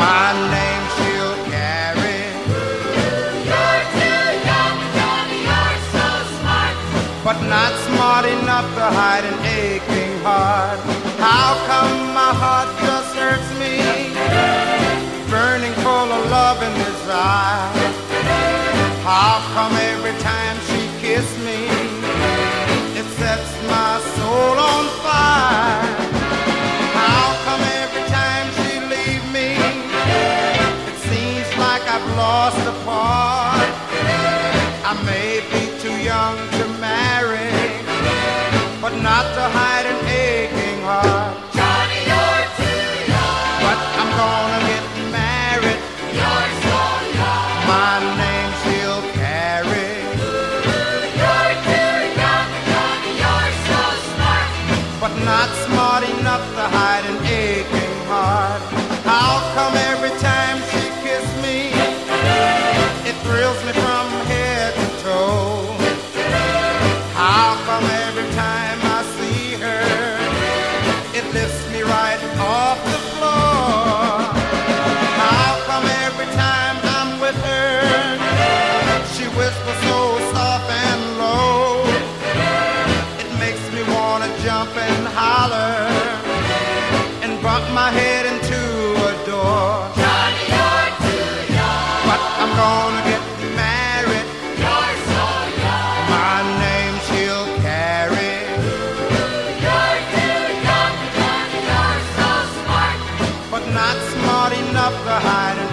name she'll carry. You're too young, Johnny, you're so smart. but not smart enough to hide an aching heart. How come my heart just hurts me, burning full of love and desire? How come every time lost a part? I may be too young to marry, but not to hide an aching heart. Johnny, you're too young, But I'm gonna get married. you're so young. My name she'll carry. Ooh, You're too young, Johnny, you're so smart. but not smart enough to hide an aching wanna jump and holler and bump my head into a door. Johnny, you're too young, But I'm gonna get married. you're so young. My name she'll carry. You're too young, Johnny, you're so smart. But not smart enough to hide an aching heart.